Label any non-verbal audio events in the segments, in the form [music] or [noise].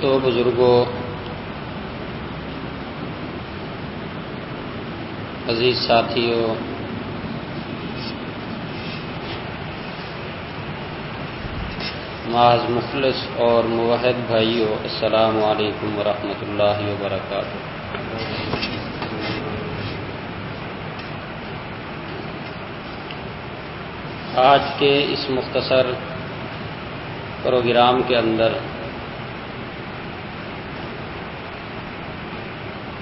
دوستوں بزرگوں عزیز ساتھیوں معاذ مخلص اور موحد بھائیوں السلام علیکم ورحمۃ اللہ وبرکاتہ۔ آج کے اس مختصر پروگرام کے اندر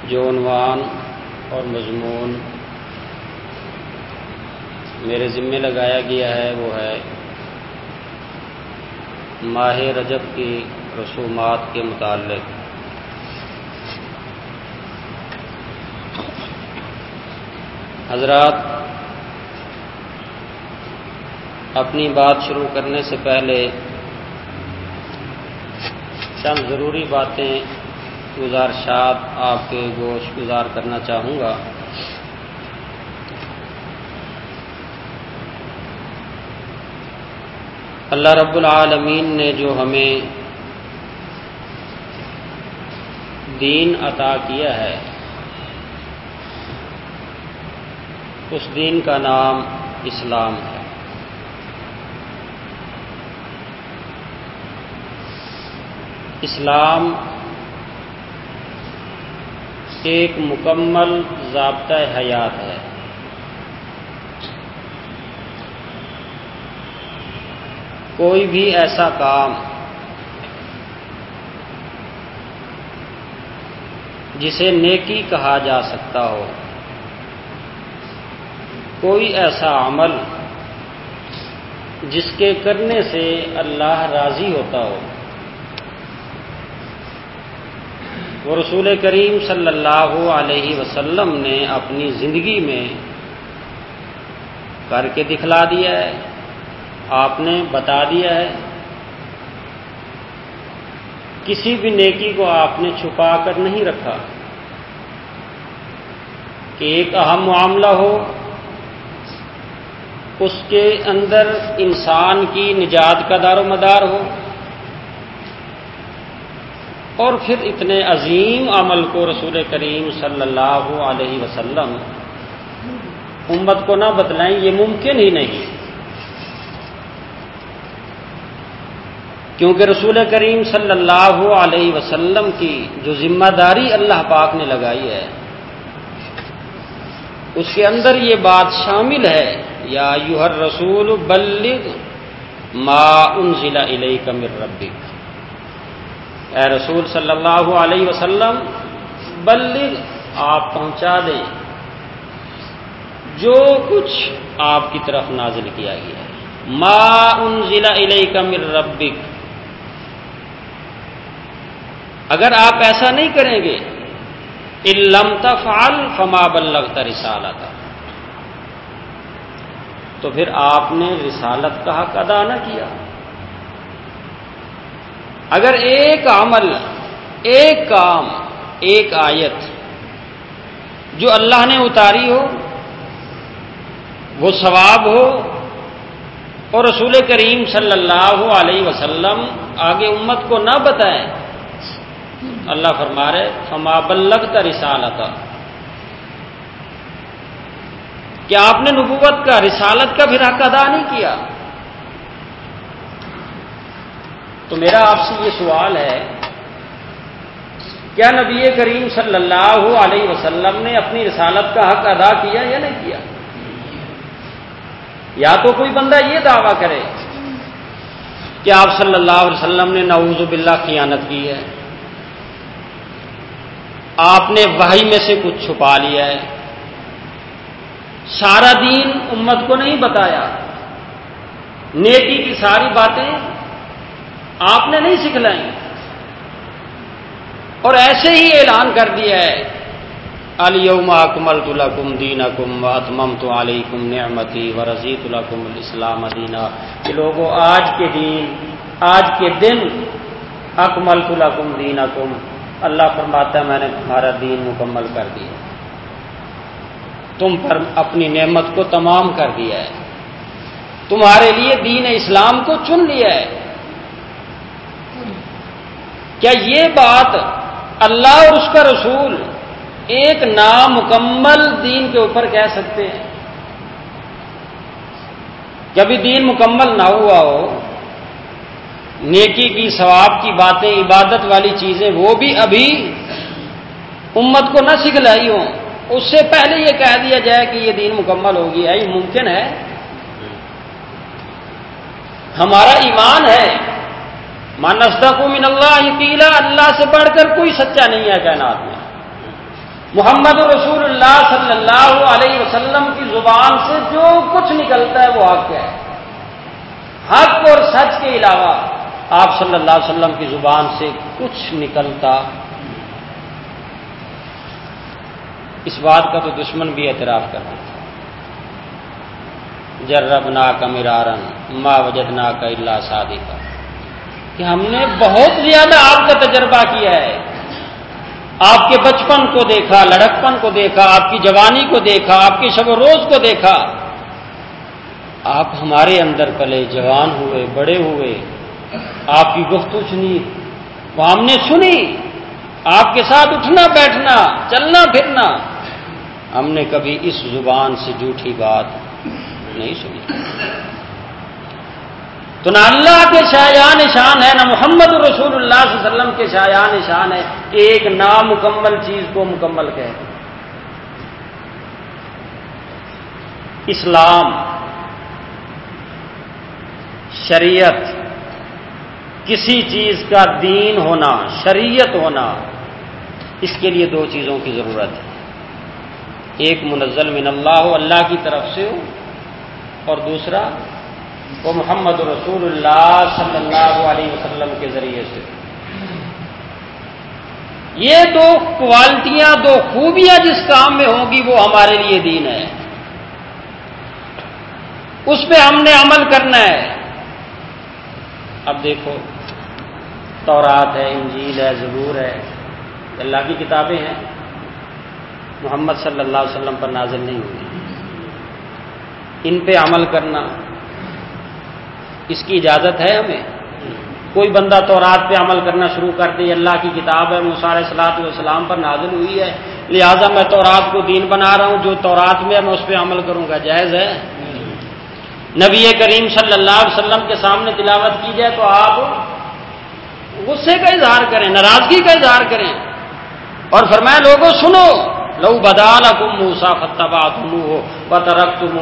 جو عنوان اور مضمون میرے ذمے لگایا گیا ہے وہ ہے ماہ رجب کی رسومات کے متعلق۔ حضرات، اپنی بات شروع کرنے سے پہلے چند ضروری باتیں گزارشات آپ کے گوشت گزار کرنا چاہوں گا۔ اللہ رب العالمین نے جو ہمیں دین عطا کیا ہے، اس دین کا نام اسلام ہے۔ اسلام ایک مکمل ضابطۂ حیات ہے۔ کوئی بھی ایسا کام جسے نیکی کہا جا سکتا ہو، کوئی ایسا عمل جس کے کرنے سے اللہ راضی ہوتا ہو۔ وہ رسول کریم صلی اللہ علیہ وسلم نے اپنی زندگی میں کر کے دکھلا دیا ہے، آپ نے بتا دیا ہے۔ کسی بھی نیکی کو آپ نے چھپا کر نہیں رکھا۔ کہ ایک اہم معاملہ ہو، اس کے اندر انسان کی نجات کا دار و مدار ہو۔ اور پھر اتنے عظیم عمل کو رسول کریم صلی اللہ علیہ وسلم امت کو نہ بتلائیں، یہ ممکن ہی نہیں۔ کیونکہ رسول کریم صلی اللہ علیہ وسلم کی جو ذمہ داری اللہ پاک نے لگائی ہے، اس کے اندر یہ بات شامل ہے، یا یوہر رسول بلغ ما انزل الیک من ربک۔ اے رسول صلی اللہ علیہ وسلم، بلغ آپ پہنچا دیں جو کچھ آپ کی طرف نازل کیا گیا ہے۔ ما انزل الیک من ربک۔ اگر آپ ایسا نہیں کریں گے علم تفعل فما بلغت رسالت تو پھر آپ نے رسالت کا حق ادا نہ کیا۔ اگر ایک عمل، ایک کام، ایک آیت جو اللہ نے اتاری ہو، وہ ثواب ہو اور رسول کریم صلی اللہ علیہ وسلم آگے امت کو نہ بتائیں، اللہ فرما رہے، فما بلغ کا رسالت۔ کیا آپ نے نبوت کا رسالت کا بھی حق ادا نہیں کیا؟ تو میرا آپ سے یہ سوال ہے، کیا نبی کریم صلی اللہ علیہ وسلم نے اپنی رسالت کا حق ادا کیا یا نہیں کیا؟ یا تو کوئی بندہ یہ دعویٰ کرے کہ آپ صلی اللہ علیہ وسلم نے نعوذ باللہ خیانت کی ہے، آپ نے وحی میں سے کچھ چھپا لیا ہے۔ سارا دین امت کو نہیں بتایا۔ نیکی کی ساری باتیں آپ نے نہیں سکھلائیں اور ایسے ہی اعلان کر دیا ہے۔ علیوم اکمل الکم دین اکم و اتمم تو علیکم نعمتی و رضیت الکم الاسلام دینا۔ کہ لوگوں آج کے دین آج کے دن اکمل الکم دین اکم اللہ فرماتا ہے، میں نے تمہارا دین مکمل کر دیا۔ تم پر اپنی نعمت کو تمام کر دیا ہے۔ تمہارے لیے دین اسلام کو چن لیا ہے۔ کیا یہ بات اللہ اور اس کا رسول ایک نامکمل دین کے اوپر کہہ سکتے ہیں؟ کبھی دین مکمل نہ ہوا ہو، نیکی کی، ثواب کی باتیں، عبادت والی چیزیں، وہ بھی ابھی امت کو نہ سکھلائی ہوں، اس سے پہلے یہ کہہ دیا جائے کہ یہ دین مکمل ہوگی۔ یہ ممکن ہے؟ ہمارا ایمان ہے مانسدہ کو من اللہ قیلا اللہ سے بڑھ کر کوئی سچا نہیں ہے کائنات میں۔ محمد رسول اللہ صلی اللہ علیہ وسلم کی زبان سے جو کچھ نکلتا ہے وہ حق ہے۔ حق اور سچ کے علاوہ آپ صلی اللہ علیہ وسلم کی زبان سے کچھ نکلتا۔ اس بات کا تو دشمن بھی اعتراف کرتا تھا جرب نا کا مرارن ماں وجد نا کا اللہ شادی کا کہ ہم نے بہت زیادہ آپ کا تجربہ کیا ہے۔ آپ کے بچپن کو دیکھا، لڑکپن کو دیکھا، آپ کی جوانی کو دیکھا، آپ کے شب و روز کو دیکھا۔ آپ ہمارے اندر پلے جوان ہوئے، بڑے ہوئے۔ آپ کی گفتگو سنی وہ ہم نے سنی۔ آپ کے ساتھ اٹھنا، بیٹھنا، چلنا، پھرنا۔ ہم نے کبھی اس زبان سے جھوٹھی بات نہیں سنی۔ تو نہ اللہ کے شایان نشان ہے، نہ محمد رسول اللہ صلی اللہ علیہ وسلم کے شایان نشان ہے۔ ایک نامکمل چیز کو مکمل کہ اسلام، شریعت، کسی چیز کا دین ہونا، شریعت ہونا، اس کے لیے دو چیزوں کی ضرورت ہے۔ ایک منزل من اللہ ہو اللہ کی طرف سے ہو، اور دوسرا وہ محمد رسول اللہ صلی اللہ علیہ وسلم کے ذریعے سے۔ یہ دو کوالٹیاں، دو خوبیاں جس کام میں ہوں گی، وہ ہمارے لیے دین ہے۔ اس پہ ہم نے عمل کرنا ہے۔ اب دیکھو، تورات ہے، انجیل ہے ضرور ہے، اللہ کی کتابیں ہیں۔ محمد صلی اللہ علیہ وسلم پر نازل نہیں ہوئی ان پہ عمل کرنا۔ اس کی اجازت ہے ہمیں؟ کوئی بندہ تو رات پہ عمل کرنا شروع کر دے، اللہ کی کتاب ہے مسار صلاحت والسلام پر نازل ہوئی ہے۔ لہٰذا میں تو رات کو دین بنا رہا ہوں، جو تو رات میں میں اس پہ عمل کروں گا، جائز ہے؟ نبی کریم صلی اللہ علیہ وسلم کے سامنے تلاوت کی جائے تو آپ غصے کا اظہار کریں، ناراضگی کا اظہار کریں۔ اور فرمایا، لوگوں سنو، لو بدال کم موسا فتبا تم ہو بترک تم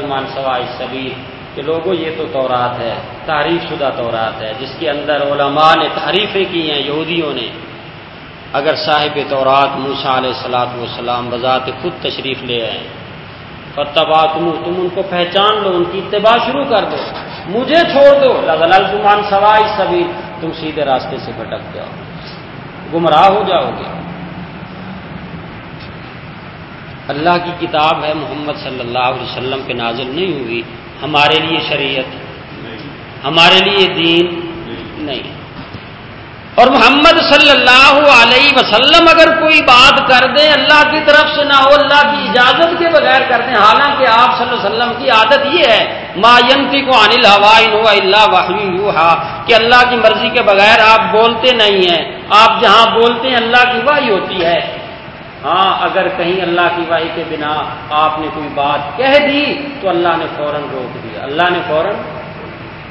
تمان سوائے سبھی کہ لوگوں، یہ تو تورات ہے تعریف شدہ تورات ہے، جس کے اندر علماء نے تعریفیں کی ہیں، یہودیوں نے۔ اگر صاحب تورات موسا علیہ السلاط وسلام بذات خود تشریف لے آئے فتبا تم تم ان کو پہچان لو، ان کی اتباع شروع کر دو۔ مجھے چھوڑ دو لزل تمان سوائے سبھی تم سیدھے راستے سے بھٹک جاؤ۔ گمراہ ہو جاؤ گے۔ اللہ کی کتاب ہے، محمد صلی اللہ علیہ وسلم کے نازل نہیں ہوئی۔ ہمارے لیے شریعت ہمارے لیے دین نہیں۔ اور محمد صلی اللہ علیہ وسلم اگر کوئی بات کر دیں، اللہ کی طرف سے نہ ہو، اللہ کی اجازت کے بغیر کر دیں، حالانکہ آپ صلی اللہ علیہ وسلم کی عادت یہ ہے، ما ینتی کو انل ہوائن ہوا اللہ وحی کہ اللہ کی مرضی کے بغیر آپ بولتے نہیں ہیں۔ آپ جہاں بولتے ہیں، اللہ کی واہی ہوتی ہے۔ ہاں اگر کہیں اللہ کی واہی کے بنا آپ نے کوئی بات کہہ دی، تو اللہ نے فوراً روک دیا۔ اللہ نے فوراً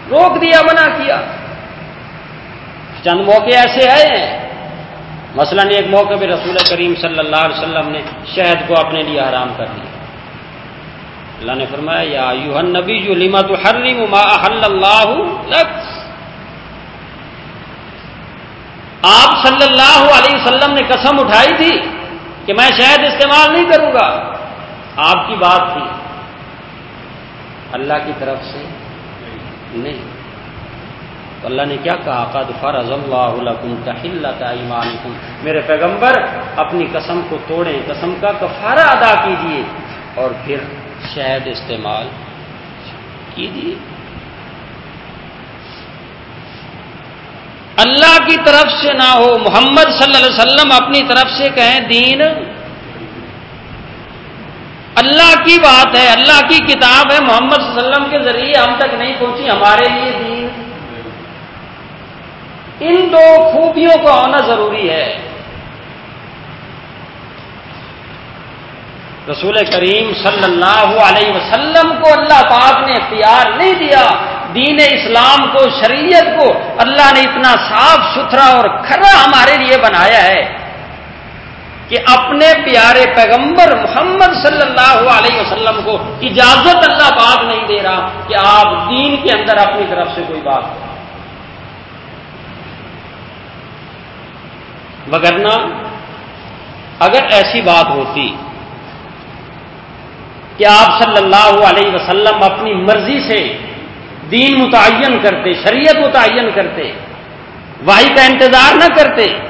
روک دیا، منع کیا۔ چند موقع ایسے آئے ہیں۔ مثلا ایک موقع پہ رسول کریم صلی اللہ علیہ وسلم نے شہد کو اپنے لیے حرام کر دیا۔ اللہ نے فرمایا، یا یو نبی جو لیما تو ہر اللہ آپ صلی اللہ علیہ وسلم نے قسم اٹھائی تھی کہ میں شہد استعمال نہیں کروں گا۔ آپ کی بات تھی۔ اللہ کی طرف سے نہیں۔ تو اللہ نے کیا کہا؟ قد فرض اللہ لکم تحلت ایمانکم میرے پیغمبر، اپنی قسم کو توڑیں، قسم کا کفارہ ادا کیجیے۔ اور پھر شہد استعمال کیجیے اللہ کی طرف سے نہ ہو، محمد صلی اللہ علیہ وسلم اپنی طرف سے کہیں دین۔ اللہ کی بات ہے، اللہ کی کتاب ہے، محمد صلی اللہ علیہ وسلم کے ذریعے ہم تک نہیں پہنچی، ہمارے لیے دین۔ ان دو خوبیوں کو ہونا ضروری ہے۔ رسول کریم صلی اللہ علیہ وسلم کو اللہ پاک نے اختیار نہیں دیا۔ دین اسلام کو، شریعت کو اللہ نے اتنا صاف ستھرا اور کھرا ہمارے لیے بنایا ہے کہ اپنے پیارے پیغمبر محمد صلی اللہ علیہ وسلم کو اجازت اللہ پاک نہیں دے رہا کہ آپ دین کے اندر اپنی طرف سے کوئی بات کریں۔ اگر ایسی بات ہوتی کہ آپ صلی اللہ علیہ وسلم اپنی مرضی سے دین متعین کرتے، شریعت متعین کرتے واحد کا انتظار نہ کرتے۔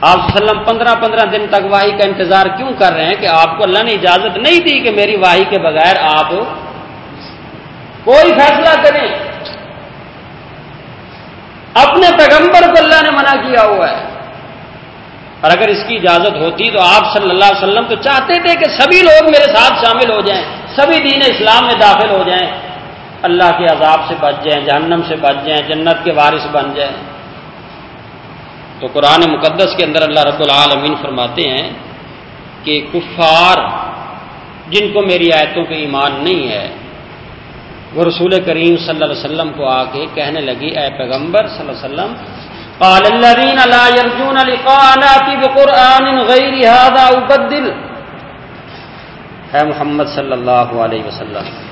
آپ وسلم پندرہ پندرہ دن تک واہی کا انتظار کیوں کر رہے ہیں کہ آپ کو اللہ نے اجازت نہیں دی کہ میری واہی کے بغیر آپ کوئی فیصلہ کریں؟ اپنے پیغمبر کو اللہ نے منع کیا ہوا ہے۔ اور اگر اس کی اجازت ہوتی تو آپ صلی اللہ علیہ وسلم تو چاہتے تھے کہ سبھی لوگ میرے ساتھ شامل ہو جائیں، سبھی دین اسلام میں داخل ہو جائیں۔ اللہ کے عذاب سے بچ جائیں، جہنم سے بچ جائیں، جنت کے وارث بن جائیں۔ تو قرآن مقدس کے اندر اللہ رب العالمین فرماتے ہیں کہ کفار جن کو میری آیتوں پہ ایمان نہیں ہے، وہ رسول کریم صلی اللہ علیہ وسلم کو آ کے کہنے لگی، اے پیغمبر صلی اللہ علیہ وسلم، قال الذين لا يرجون لقاءنا بقران غير هذا، ابدل۔ ہے محمد صلی اللہ علیہ وسلم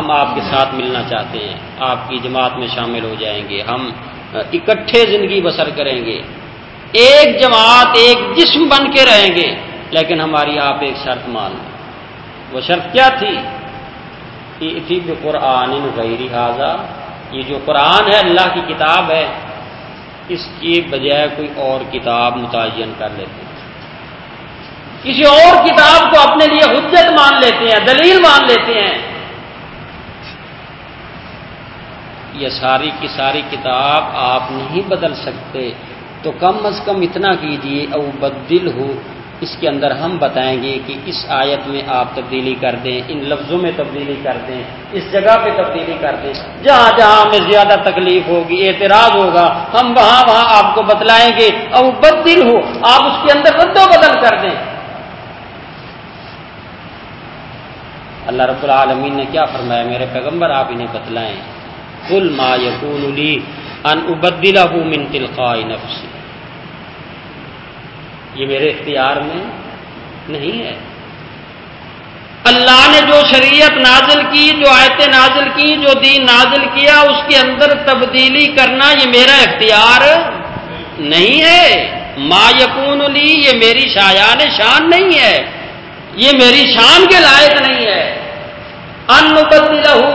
ہم آپ کے ساتھ ملنا چاہتے ہیں۔ آپ کی جماعت میں شامل ہو جائیں گے۔ ہم اکٹھے زندگی بسر کریں گے۔ ایک جماعت، ایک جسم بن کے رہیں گے۔ لیکن ہماری آپ ایک شرط مان لیں۔ وہ شرط کیا تھی؟ تھی قرآن غیر حاضہ یہ جو قرآن ہے، اللہ کی کتاب ہے۔ اس کی بجائے کوئی اور کتاب متعین کر لیتے ہیں۔ کسی اور کتاب کو اپنے لیے حجت مان لیتے ہیں، دلیل مان لیتے ہیں۔ یہ ساری کی ساری کتاب آپ نہیں بدل سکتے تو کم از کم اتنا کیجیے او بدل ہو اس کے اندر ہم بتائیں گے کہ اس آیت میں آپ تبدیلی کر دیں، ان لفظوں میں تبدیلی کر دیں، اس جگہ پہ تبدیلی کر دیں، جہاں جہاں ہمیں زیادہ تکلیف ہوگی، اعتراض ہوگا، ہم وہاں وہاں آپ کو بتلائیں گے او بدل ہو آپ اس کے اندر رد و بدل کر دیں۔ اللہ رب العالمین نے کیا فرمایا؟ میرے پیغمبر آپ انہیں بتلائیں۔ کل ما یقول ان ابدلا من تلقاء نفسی یہ میرے اختیار میں نہیں ہے۔ اللہ نے جو شریعت نازل کی، جو آیتیں نازل کی، جو دین نازل کیا، اس کے اندر تبدیلی کرنا یہ میرا اختیار نہیں ہے۔ ما یقون لی یہ میری شایان شان نہیں ہے۔ یہ میری شان کے لائق نہیں ہے۔ ان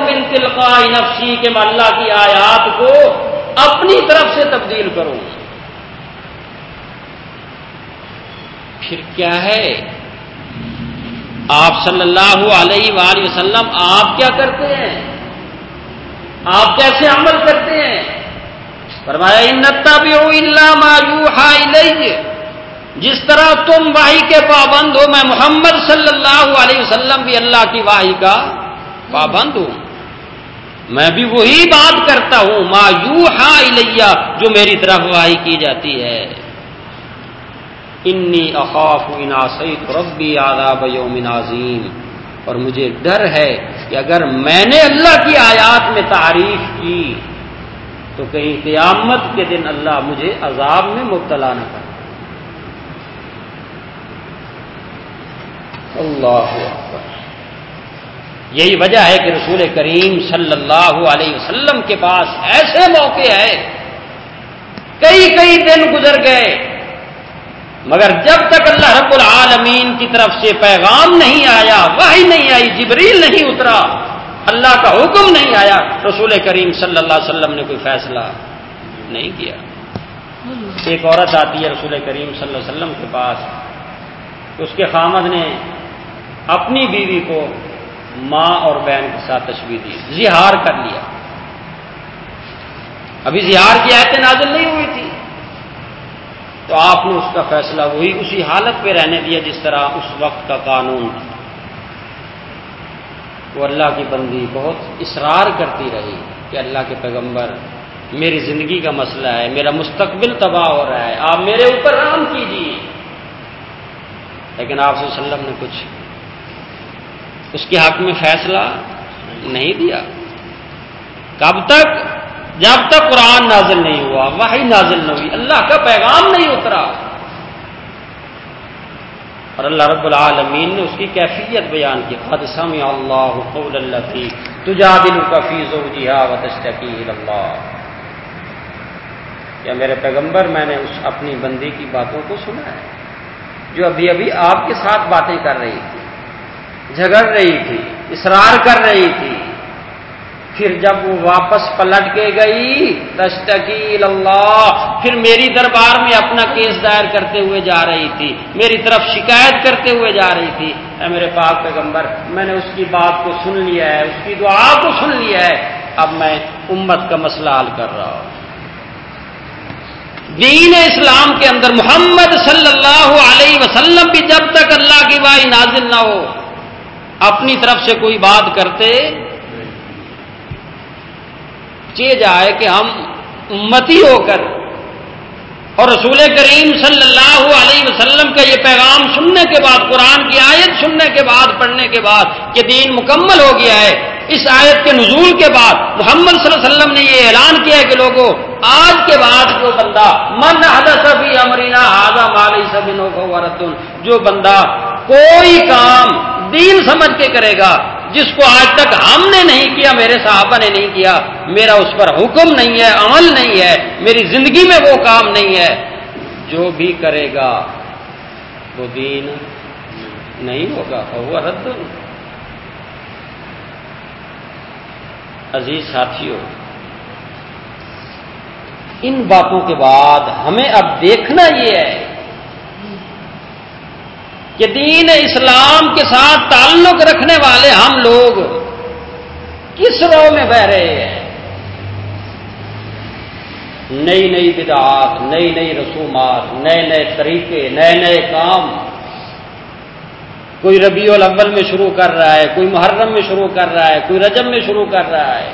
من تلقاء نفسی کے اللہ کی آیات کو اپنی طرف سے تبدیل کروں۔ پھر کیا ہے؟ آپ صلی اللہ علیہ وآلہ وسلم آپ کیا کرتے ہیں؟ آپ کیسے عمل کرتے ہیں؟ فرمایا نتا بھی ہو اللہ مایو جس طرح تم واہی کے پابند ہو، میں محمد صلی اللہ علیہ وسلم بھی اللہ کی واہی کا پابند ہوں۔ میں بھی وہی بات کرتا ہوں، ما یو ہاں جو میری طرف واہی کی جاتی ہے۔ انی اخاف اناسیت ربی آداب یوم عظیم۔ اور مجھے ڈر ہے کہ اگر میں نے اللہ کی آیات میں تعریف کی، تو کہیں قیامت کے دن اللہ مجھے عذاب میں مبتلا نہ کر اللہ یہی وجہ ہے کہ رسول کریم صلی اللہ علیہ وسلم کے پاس ایسے موقع ہے کئی کئی دن گزر گئے۔ مگر جب تک اللہ رب العالمین کی طرف سے پیغام نہیں آیا وہی نہیں آئی، جبریل نہیں اترا، اللہ کا حکم نہیں آیا، رسول کریم صلی اللہ علیہ وسلم نے کوئی فیصلہ نہیں کیا۔ ایک عورت آتی ہے رسول کریم صلی اللہ علیہ وسلم کے پاس۔ اس کے خامد نے اپنی بیوی کو ماں اور بہن کے ساتھ تشویح دی۔ زہار کر لیا۔ ابھی زہار کی آیتیں نازل نہیں ہوئی تھی۔ تو آپ نے اس کا فیصلہ وہی اسی حالت پہ رہنے دیا جس طرح اس وقت کا قانون تھا۔ وہ اللہ کی بندی بہت اصرار کرتی رہی کہ اللہ کے پیغمبر، میری زندگی کا مسئلہ ہے، میرا مستقبل تباہ ہو رہا ہے، آپ میرے اوپر رام کیجیے لیکن آپ صلی اللہ علیہ وسلم نے کچھ اس کے حق میں فیصلہ نہیں دیا۔ کب تک؟ جب تک قرآن نازل نہیں ہوا وہی نازل نہ ہوئی، اللہ کا پیغام نہیں اترا۔ اور اللہ رب العالمین نے اس کی کیفیت بیان کی خد سمع اللہ قول اللہ تھی تجا دل کا فیض اللہ۔ یا میرے پیغمبر، میں نے اس اپنی بندی کی باتوں کو سنا ہے، جو ابھی ابھی آپ کے ساتھ باتیں کر رہی تھی۔ جھگڑ رہی تھی، اصرار کر رہی تھی۔ پھر جب وہ واپس پلٹ کے گئی، تشتکیل اللہ، پھر میری دربار میں اپنا کیس دائر کرتے ہوئے جا رہی تھی، میری طرف شکایت کرتے ہوئے جا رہی تھی۔ اے میرے پاک پیغمبر، میں نے اس کی بات کو سن لیا ہے، اس کی دعا کو سن لیا ہے۔ اب میں امت کا مسئلہ حل کر رہا ہوں۔ دین اسلام کے اندر محمد صلی اللہ علیہ وسلم بھی جب تک اللہ کی بائی نازل نہ ہو اپنی طرف سے کوئی بات کرتے جائے کہ ہم امتی ہو کر، اور رسول کریم صلی اللہ علیہ وسلم کا یہ پیغام سننے کے بعد، قرآن کی آیت سننے کے بعد، پڑھنے کے بعد کہ دین مکمل ہو گیا ہے۔ اس آیت کے نزول کے بعد محمد صلی اللہ علیہ وسلم نے یہ اعلان کیا ہے کہ لوگوں آج کے بعد جو بندہ، من حدثی امرینا آزا مالی سب جو بندہ کوئی کام دین سمجھ کے کرے گا، جس کو آج تک ہم نے نہیں کیا، میرے صحابہ نے نہیں کیا، میرا اس پر حکم نہیں ہے، عمل نہیں ہے، میری زندگی میں وہ کام نہیں ہے۔ جو بھی کرے گا، وہ دین نہیں ہوگا رد۔ عزیز ساتھیوں، ان باتوں کے بعد ہمیں اب دیکھنا یہ ہے کہ دین اسلام کے ساتھ تعلق رکھنے والے ہم لوگ کس رو میں بہ رہے ہیں؟ نئی نئی بدعات، نئی نئی رسومات، نئے نئے طریقے، نئے نئے کام۔ کوئی ربیع الاول میں شروع کر رہا ہے، کوئی محرم میں شروع کر رہا ہے، کوئی رجب میں شروع کر رہا ہے۔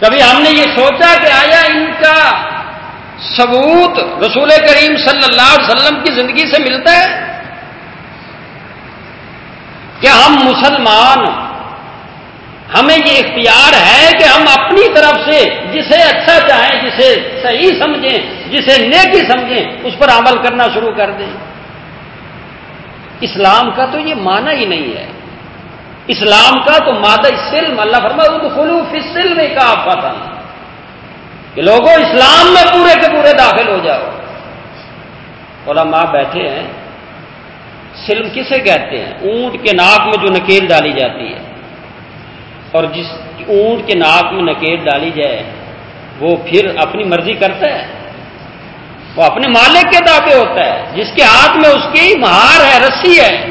کبھی ہم نے یہ سوچا کہ آیا ان کا ثبوت رسول کریم صلی اللہ علیہ وسلم کی زندگی سے ملتا ہے کہ ہم مسلمان ہمیں یہ اختیار ہے کہ ہم اپنی طرف سے جسے اچھا چاہیں، جسے صحیح سمجھیں، جسے نیکی سمجھیں، اس پر عمل کرنا شروع کر دیں۔ اسلام کا تو یہ معنی ہی نہیں ہے۔ اسلام کا تو مادہ سلم اللہ فرما خلوف سلم کا پتہ کہ لوگوں اسلام میں پورے کے پورے داخل ہو جاؤ۔ علماء بیٹھے ہیں۔ سلم کسے کہتے ہیں؟ اونٹ کے ناک میں جو نکیل ڈالی جاتی ہے۔ اور جس اونٹ کے ناک میں نکیل ڈالی جائے، وہ پھر اپنی مرضی کرتا ہے۔ وہ اپنے مالک کے تابع ہوتا ہے۔ جس کے ہاتھ میں اس کی مہار ہے، رسی ہے،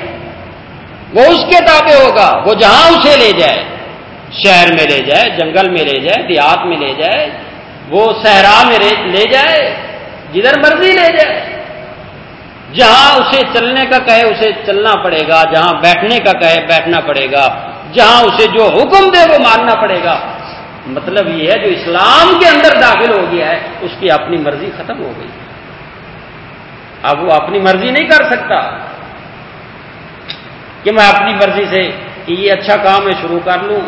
وہ اس کے تابع ہوگا۔ وہ جہاں اسے لے جائے، شہر میں لے جائے، جنگل میں لے جائے، دیہات میں لے جائے وہ صحرا میں لے جائے، جدھر مرضی لے جائے۔ جہاں اسے چلنے کا کہے، اسے چلنا پڑے گا۔ جہاں بیٹھنے کا کہے، بیٹھنا پڑے گا۔ جہاں اسے جو حکم دے، وہ ماننا پڑے گا۔ مطلب یہ ہے، جو اسلام کے اندر داخل ہو گیا ہے، اس کی اپنی مرضی ختم ہو گئی۔ اب وہ اپنی مرضی نہیں کر سکتا کہ میں اپنی مرضی سے کہ یہ اچھا کام ہے شروع کر لوں،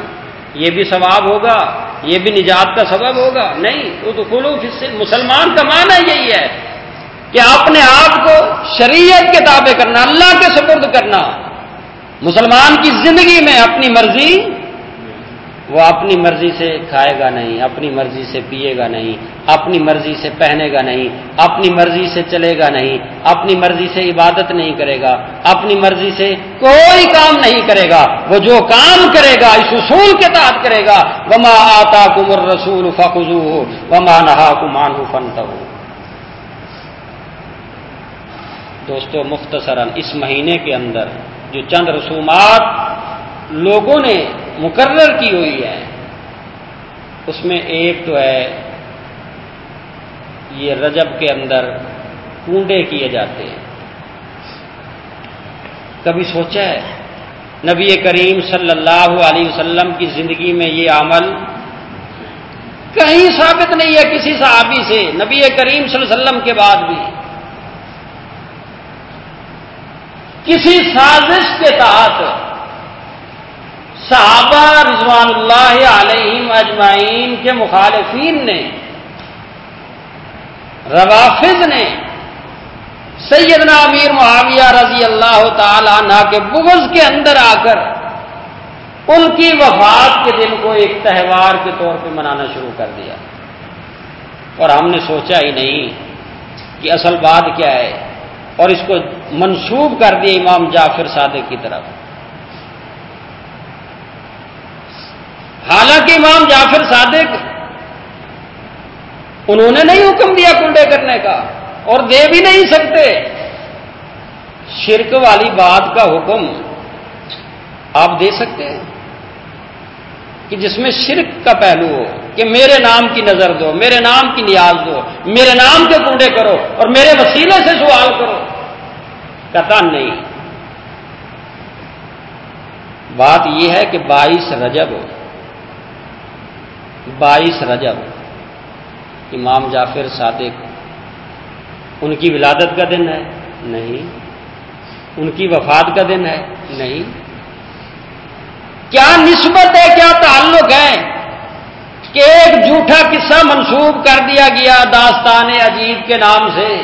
یہ بھی ثواب ہوگا۔ یہ بھی نجات کا سبب ہوگا نہیں وہ تو کھولو مسلمان کا معنی یہی ہے کہ اپنے آپ کو شریعت کے تابع کرنا، اللہ کے سپرد کرنا، مسلمان کی زندگی میں اپنی مرضی وہ اپنی مرضی سے کھائے گا نہیں، اپنی مرضی سے پیے گا نہیں، اپنی مرضی سے پہنے گا نہیں، اپنی مرضی سے چلے گا نہیں، اپنی مرضی سے عبادت نہیں کرے گا، اپنی مرضی سے کوئی کام نہیں کرے گا، وہ جو کام کرے گا، اس اصول کے تحت کرے گا، وما آتا کمر رسول فخو ہو وما نہا کمان فنت ہو دوستو، مختصراً اس مہینے کے اندر جو چند رسومات لوگوں نے مقرر کی ہوئی ہے۔ اس میں ایک تو ہے، یہ رجب کے اندر کنڈے کیے جاتے ہیں۔ کبھی سوچا ہے، نبی کریم صلی اللہ علیہ وسلم کی زندگی میں یہ عمل کہیں ثابت نہیں ہے کسی صحابی سے، نبی کریم صلی اللہ علیہ وسلم کے بعد بھی۔ کسی سازش کے تحت صحابہ رضوان اللہ علیہ اجمعین کے مخالفین نے، روافظ نے سیدنا امیر معاویہ رضی اللہ تعالی عنہ کے بغض کے اندر آ کر ان کی وفات کے دن کو ایک تہوار کے طور پہ منانا شروع کر دیا۔ اور ہم نے سوچا ہی نہیں کہ اصل بات کیا ہے اور اس کو منسوب کر دیا امام جعفر صادق کی طرف۔ حالانکہ امام جعفر صادق، انہوں نے نہیں حکم دیا کنڈے کرنے کا اور دے بھی نہیں سکتے۔ شرک والی بات کا حکم آپ دے سکتے ہیں۔ کہ جس میں شرک کا پہلو ہو، کہ میرے نام کی نظر دو، میرے نام کی نیاز دو، میرے نام کے کنڈے کرو اور میرے وسیلے سے سوال کرو۔ کہتا نہیں۔ بات یہ ہے کہ بائیس رجب ہو۔ بائیس رجب، امام جعفر صادق، ان کی ولادت کا دن ہے؟ نہیں. ان کی وفات کا دن ہے؟ نہیں. کیا نسبت ہے، کیا تعلق ہے کہ ایک جھوٹا قصہ منسوب کر دیا گیا داستان عجیب کے نام سے؟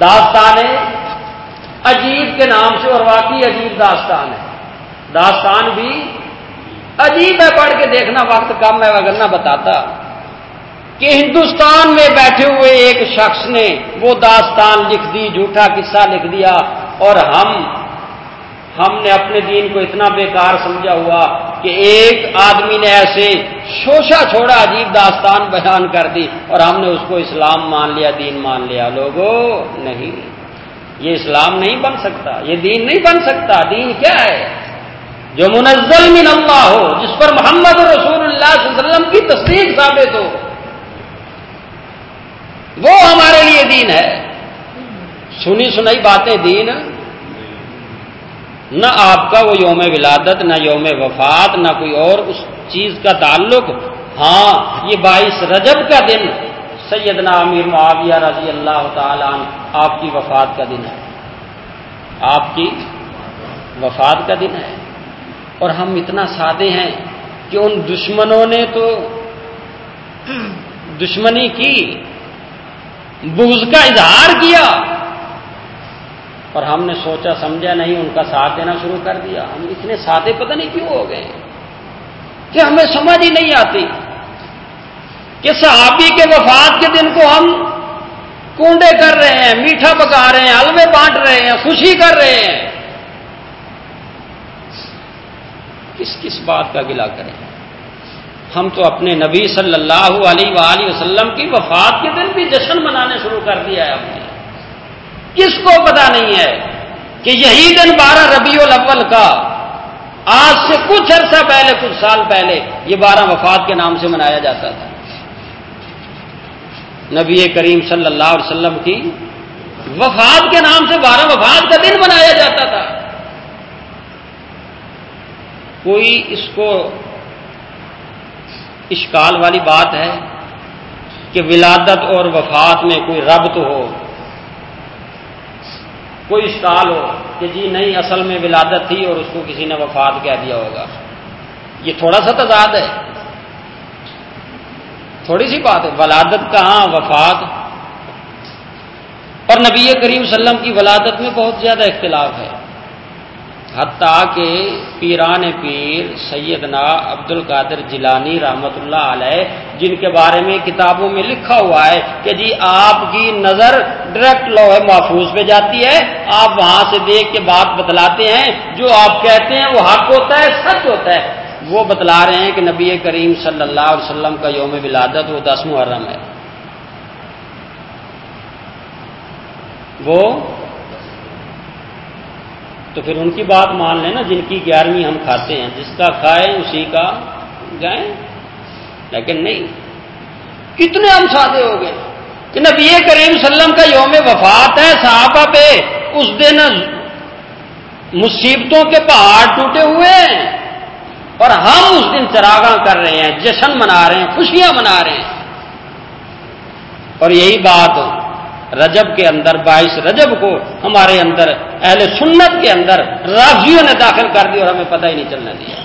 داستان عجیب کے نام سے اور واقعی عجیب داستان ہے۔ داستان بھی عجیب ہے پڑھ کے دیکھنا، وقت کم ہے اگر نہ بتاتا۔ کہ ہندوستان میں بیٹھے ہوئے ایک شخص نے وہ داستان لکھ دی، جھوٹا قصہ لکھ دیا، اور ہم ہم نے اپنے دین کو اتنا بیکار سمجھا ہوا کہ ایک آدمی نے ایسے شوشا چھوڑا، عجیب داستان بیان کر دی، اور ہم نے اس کو اسلام مان لیا، دین مان لیا۔ لوگو، نہیں، یہ اسلام نہیں بن سکتا، یہ دین نہیں بن سکتا۔ دین کیا ہے؟ جو منزل من اللہ ہو، جس پر محمد رسول اللہ صلی اللہ علیہ وسلم کی تصدیق ثابت ہو۔ وہ ہمارے لیے دین ہے۔ سنی سنائی باتیں دین۔ نہ آپ کا وہ یوم ولادت، نہ یوم وفات، نہ کوئی اور اس چیز کا تعلق۔ ہاں یہ بائیس رجب کا دن سیدنا امیر معاویہ رضی اللہ تعالی آپ کی وفات کا دن ہے۔ آپ کی وفات کا دن ہے۔ اور ہم اتنا سادے ہیں کہ ان دشمنوں نے تو [clears throat] دشمنی کی، بغض کا اظہار کیا۔ اور ہم نے سوچا، سمجھا نہیں، ان کا ساتھ دینا شروع کر دیا۔ ہم اتنے سادے پتہ نہیں کیوں ہو گئے کہ ہمیں سمجھ ہی نہیں آتی کہ صحابی کے وفات کے دن کو ہم کنڈے کر رہے ہیں، میٹھا پکا رہے ہیں الوے بانٹ رہے ہیں، خوشی کر رہے ہیں۔ کس کس بات کا گلا کریں ہم تو اپنے نبی صلی اللہ علیہ وآلہ وسلم کی وفات کے دن بھی جشن منانے شروع کر دیا ہے ہم نے۔ کس کو پتا نہیں ہے کہ یہی دن بارہ ربیع الاول کا آج سے کچھ عرصہ پہلے، کچھ سال پہلے یہ بارہ وفات کے نام سے منایا جاتا تھا۔ نبی کریم صلی اللہ علیہ وسلم کی وفات کے نام سے بارہ وفات کا دن منایا جاتا تھا۔ کوئی اس کو اشکال والی بات ہے کہ ولادت اور وفات میں کوئی ربط ہو، کوئی اشکال ہو کہ جی نہیں، اصل میں ولادت تھی اور اس کو کسی نے وفات کہہ دیا ہوگا۔ یہ تھوڑا سا تضاد ہے۔ تھوڑی سی بات ہے۔ ولادت کہاں، وفات۔ اور نبی کریم صلی اللہ علیہ وسلم کی ولادت میں بہت زیادہ اختلاف ہے۔ حتیٰ کہ پیران پیر سیدنا عبد القادر جیلانی رحمت اللہ علیہ، جن کے بارے میں کتابوں میں لکھا ہوا ہے کہ جی آپ کی نظر ڈائریکٹ لوہے محفوظ پہ جاتی ہے، آپ وہاں سے دیکھ کے بات بتلاتے ہیں، جو آپ کہتے ہیں وہ حق ہوتا ہے، سچ ہوتا ہے۔ وہ بتلا رہے ہیں کہ نبی کریم صلی اللہ علیہ وسلم کا یوم ولادت وہ دس محرم ہے۔ وہ تو پھر ان کی بات مان لیں نا، جن کی گیارہویں ہم کھاتے ہیں، جس کا کھائیں، اسی کا گائیں لیکن نہیں۔ کتنے ہم سادے ہو گئے۔ کہ نبی کریم وسلم کا یوم وفات ہے، صحابہ پہ اس دن مصیبتوں کے پہاڑ ٹوٹے ہوئے ہیں۔ اور ہم اس دن چراغاں کر رہے ہیں، جشن منا رہے ہیں، خوشیاں منا رہے ہیں۔ اور یہی بات رجب کے اندر، بائیس رجب کو ہمارے اندر اہل سنت کے اندر راضیوں نے داخل کر دی اور ہمیں پتہ ہی نہیں چلنے دیا۔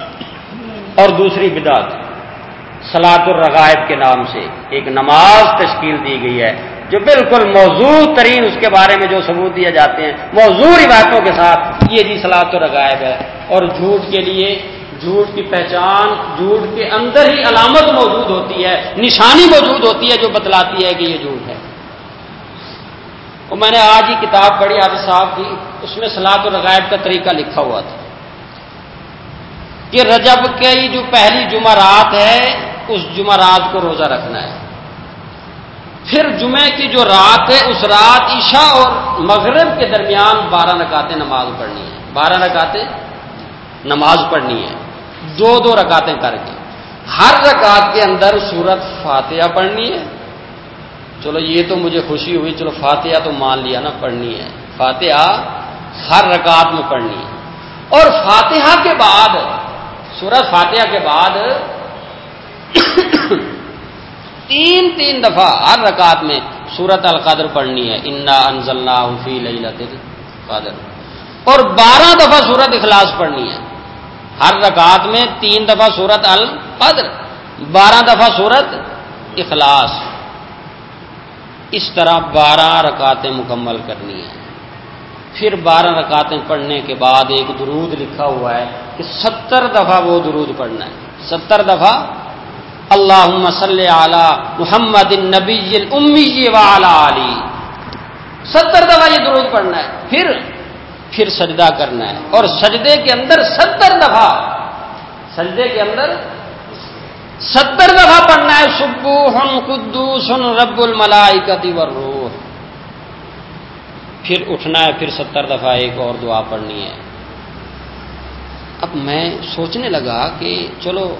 اور دوسری بدعت سلاد الرغائب کے نام سے ایک نماز تشکیل دی گئی ہے، جو بالکل موضوع ترین اس کے بارے میں جو ثبوت دیے جاتے ہیں، موضوع روایتوں کے ساتھ یہ جی سلاد الرغائب ہے۔ اور جھوٹ کے لیے، جھوٹ کی پہچان، جھوٹ کے اندر ہی علامت موجود ہوتی ہے، نشانی موجود ہوتی ہے جو بتلاتی ہے کہ یہ جھوٹ ہے۔ اور میں نے آج ہی کتاب پڑھی آج صاحب کی، اس میں سلاد الرغائب کا طریقہ لکھا ہوا تھا۔ کہ رجب کی جو پہلی جمعرات ہے، اس جمعرات کو روزہ رکھنا ہے۔ پھر جمعے کی جو رات ہے، اس رات عشاء اور مغرب کے درمیان بارہ رکاتیں نماز پڑھنی ہے بارہ رکاتیں نماز پڑھنی ہے دو دو رکاتیں کر کے۔ ہر رکعت کے اندر سورت فاتحہ پڑھنی ہے چلو یہ تو مجھے خوشی ہوئی، چلو فاتحہ تو مان لیا نا، پڑھنی ہے۔ فاتحہ ہر رکعت میں پڑھنی ہے۔ اور فاتحہ کے بعد سورت فاتحہ کے بعد [coughs] تین تین دفعہ ہر رکعت میں سورت القدر پڑھنی ہے۔ انا انزل فی قادر اور بارہ دفعہ سورت اخلاص پڑھنی ہے۔ ہر رکعت میں تین دفعہ سورت القدر، بارہ دفعہ سورت اخلاص۔ اس طرح بارہ رکعتیں مکمل کرنی ہیں۔ پھر بارہ رکعتیں پڑھنے کے بعد ایک درود لکھا ہوا ہے کہ ستر دفعہ وہ درود پڑھنا ہے۔ ستر دفعہ اللہ مسل اعلی محمد نبی امی علی ستر دفعہ یہ درود پڑھنا ہے۔ پھر پھر سجدہ کرنا ہے۔ اور سجدے کے اندر ستر دفعہ، سجدے کے اندر ستر دفعہ پڑھنا ہے سبو ہن سن رب الملائی کتی پھر اٹھنا ہے، پھر ستر دفعہ ایک اور دعا پڑھنی ہے۔ اب میں سوچنے لگا کہ چلو،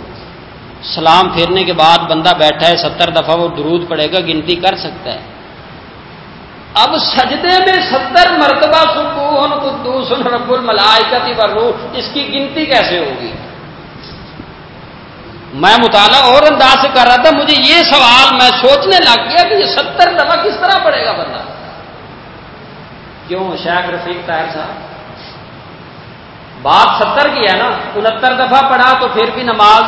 سلام پھیرنے کے بعد بندہ بیٹھا ہے، ستر دفعہ وہ درود پڑے گا، گنتی کر سکتا ہے۔ اب سجدے میں ستر مرتبہ سکون قدوس رب الملائکتی روح اس کی گنتی کیسے ہوگی؟ میں مطالعہ اور انداز سے کر رہا تھا، مجھے یہ سوال میں سوچنے لگ گیا کہ یہ ستر دفعہ کس طرح پڑے گا بندہ؟ کیوں؟ شیخ رفیق طاہر صاحب۔ بات ستر کی ہے نا، انہتر دفعہ پڑھا تو پھر بھی نماز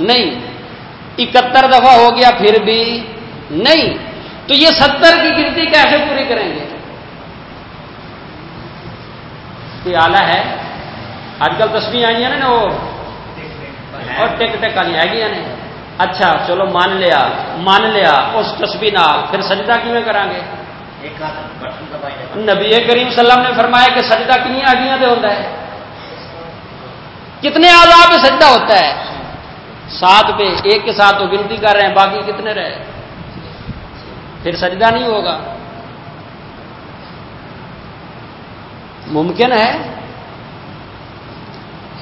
نہیں۔ اکہتر دفعہ ہو گیا پھر بھی نہیں۔ تو یہ ستر کی گنتی کیسے پوری کریں گے؟ کوئی آلہ ہے؟ آج کل تصویر آئی ہیں نا وہ اور ٹک ٹک والی ہے گیا اچھا چلو مان لیا مان لیا اس تصویر نال۔ پھر سجدہ کیوں کریں گے۔ نبی کریم صلی اللہ علیہ وسلم نے فرمایا کہ سجدہ کنی آگیاں دے ہوتا ہے؟ کتنے آزاد پہ سجدہ ہوتا ہے؟ سات پہ ایک کے ساتھ تو گنتی کر رہے ہیں باقی کتنے رہے؟ پھر سجدہ نہیں ہوگا۔ ممکن ہے؟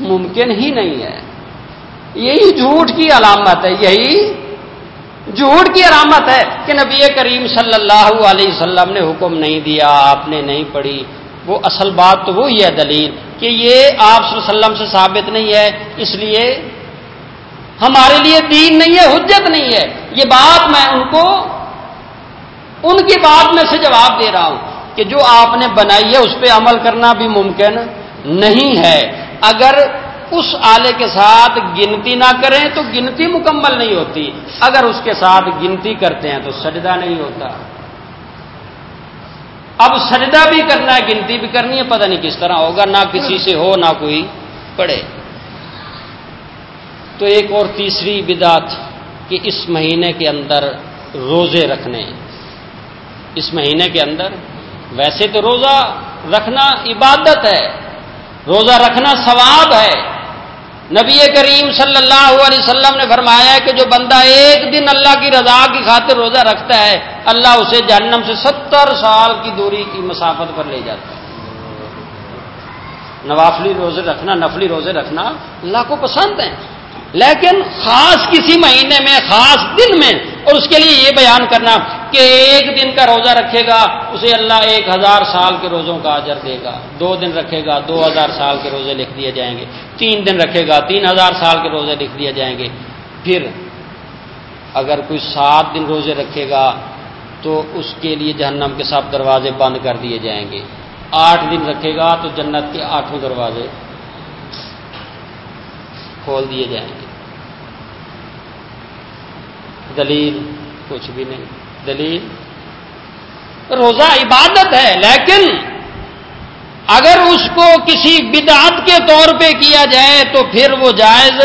ممکن ہی نہیں ہے۔ یہی جھوٹ کی علامت ہے، یہی جھوٹ کی علامت ہے کہ نبی کریم صلی اللہ علیہ وسلم نے حکم نہیں دیا، آپ نے نہیں پڑھی۔ وہ اصل بات تو وہی ہے دلیل کہ یہ آپ صلی اللہ علیہ وسلم سے ثابت نہیں ہے، اس لیے ہمارے لیے دین نہیں ہے، حجت نہیں ہے۔ یہ بات میں ان کو، ان کی بات میں سے جواب دے رہا ہوں کہ جو آپ نے بنائی ہے، اس پہ عمل کرنا بھی ممکن نہیں ہے۔ اگر اس آلے کے ساتھ گنتی نہ کریں تو گنتی مکمل نہیں ہوتی۔ اگر اس کے ساتھ گنتی کرتے ہیں تو سجدہ نہیں ہوتا۔ اب سجدہ بھی کرنا ہے، گنتی بھی کرنی ہے، پتہ نہیں کس طرح ہوگا، نہ کسی سے ہو، نہ کوئی پڑے تو ایک اور تیسری بدات کہ اس مہینے کے اندر روزے رکھنے۔ اس مہینے کے اندر ویسے تو روزہ رکھنا عبادت ہے، روزہ رکھنا ثواب ہے۔ نبی کریم صلی اللہ علیہ وسلم نے فرمایا کہ جو بندہ ایک دن اللہ کی رضا کی خاطر روزہ رکھتا ہے، اللہ اسے جہنم سے ستر سال کی دوری کی مسافت پر لے جاتا ہے۔ نوافلی روزے رکھنا، نفلی روزے رکھنا اللہ کو پسند ہے لیکن خاص کسی مہینے میں، خاص دن میں اور اس کے لیے یہ بیان کرنا کہ ایک دن کا روزہ رکھے گا، اسے اللہ ایک ہزار سال کے روزوں کا اجر دے گا۔ دو دن رکھے گا، دو ہزار سال کے روزے لکھ دیے جائیں گے۔ تین دن رکھے گا، تین ہزار سال کے روزے لکھ دیے جائیں گے۔ پھر اگر کوئی سات دن روزے رکھے گا، تو اس کے لیے جہنم کے ساتھ دروازے بند کر دیے جائیں گے۔ آٹھ دن رکھے گا، تو جنت کے آٹھوں دروازے کھول دیے جائیں گے۔ دلیل کچھ بھی نہیں۔ دلیل، روزہ عبادت ہے، لیکن اگر اس کو کسی بدعت کے طور پہ کیا جائے تو پھر وہ جائز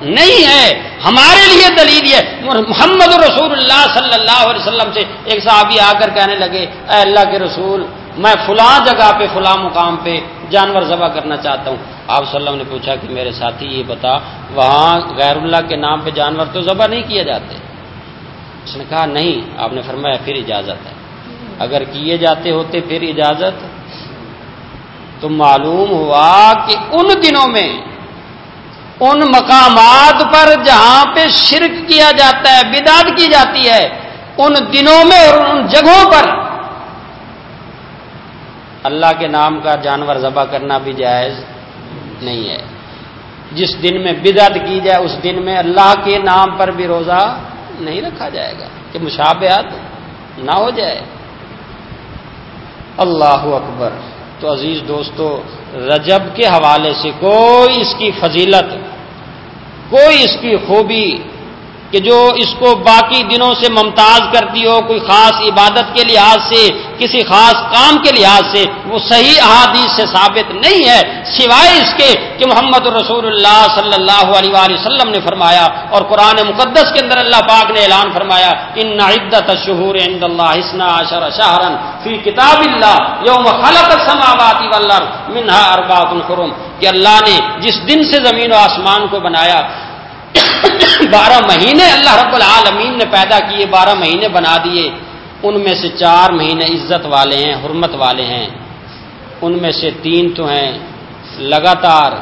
نہیں ہے۔ ہمارے لیے دلیل ہے۔ محمد رسول اللہ صلی اللہ علیہ وسلم سے ایک صحابی آ کر کہنے لگے، اے اللہ کے رسول، میں فلاں جگہ پہ، فلاں مقام پہ جانور ذبح کرنا چاہتا ہوں۔ آپ صلی اللہ نے پوچھا کہ میرے ساتھی، یہ بتا، وہاں غیر اللہ کے نام پہ جانور تو ذبح نہیں کیے جاتے۔ اس نے کہا، نہیں، آپ نے فرمایا، پھر اجازت ہے۔ اگر کیے جاتے ہوتے، پھر اجازت۔ تو معلوم ہوا کہ ان دنوں میں، ان مقامات پر جہاں پہ شرک کیا جاتا ہے بداد کی جاتی ہے، ان دنوں میں اور ان جگہوں پر اللہ کے نام کا جانور ذبح کرنا بھی جائز نہیں ہے۔ جس دن میں بدعت کی جائے، اس دن میں اللہ کے نام پر بھی روزہ نہیں رکھا جائے گا کہ مشابہت نہ ہو جائے۔ اللہ اکبر۔ تو عزیز دوستو، رجب کے حوالے سے کوئی اس کی فضیلت، کوئی اس کی خوبی کہ جو اس کو باقی دنوں سے ممتاز کرتی ہو، کوئی خاص عبادت کے لحاظ سے، کسی خاص کام کے لحاظ سے، وہ صحیح احادیث سے ثابت نہیں ہے، سوائے اس کے کہ محمد رسول اللہ صلی اللہ علیہ وآلہ وسلم نے فرمایا اور قرآن مقدس کے اندر اللہ پاک نے اعلان فرمایا، ان عدت شہور عند اللہ حسنا عشر شہرن فی کتاب اللہ یوم خلق السماوات والارض منها اربعۃ الحرم کہ اللہ نے جس دن سے زمین و آسمان کو بنایا بارہ مہینے اللہ رب العالمین نے پیدا کیے، بارہ مہینے بنا دیے۔ ان میں سے چار مہینے عزت والے ہیں، حرمت والے ہیں۔ ان میں سے تین تو ہیں لگاتار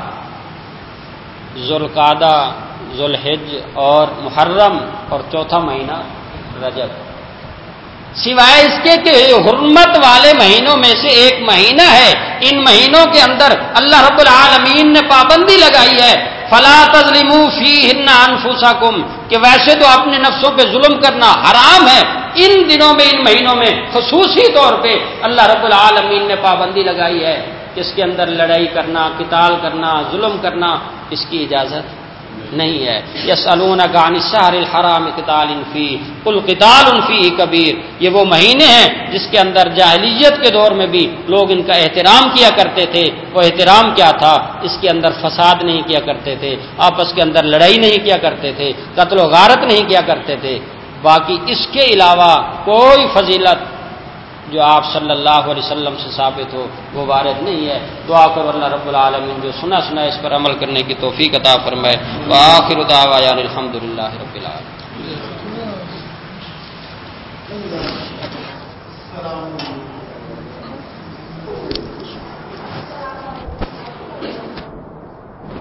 ذوالقادہ ذوالحج اور محرم اور چوتھا مہینہ رجب۔ سوائے اس کے کہ حرمت والے مہینوں میں سے ایک مہینہ ہے۔ ان مہینوں کے اندر اللہ رب العالمین نے پابندی لگائی ہے۔ فلا تظلم فی ہن انفوسا کہ ویسے تو اپنے نفسوں پہ ظلم کرنا حرام ہے۔ ان دنوں میں، ان مہینوں میں، خصوصی طور پہ اللہ رب العالمین نے پابندی لگائی ہے اس کے اندر لڑائی کرنا، قتال کرنا، ظلم کرنا اس کی اجازت نہیں ہے۔ یس الحرام انفی کل کتال انفی کبیر۔ یہ وہ مہینے ہیں جس کے اندر جاہلیت کے دور میں بھی لوگ ان کا احترام کیا کرتے تھے۔ وہ احترام کیا تھا؟ اس کے اندر فساد نہیں کیا کرتے تھے۔ آپس کے اندر لڑائی نہیں کیا کرتے تھے۔ قتل و غارت نہیں کیا کرتے تھے۔ باقی اس کے علاوہ کوئی فضیلت جو آپ صلی اللہ علیہ وسلم سے ثابت ہو، وہ وارد نہیں ہے۔ دعا کرو اللہ رب العالمین جو سنا سنا اس پر عمل کرنے کی توفیق عطا فرمائے۔ وآخر دعوانا الحمد للہ رب العالمین۔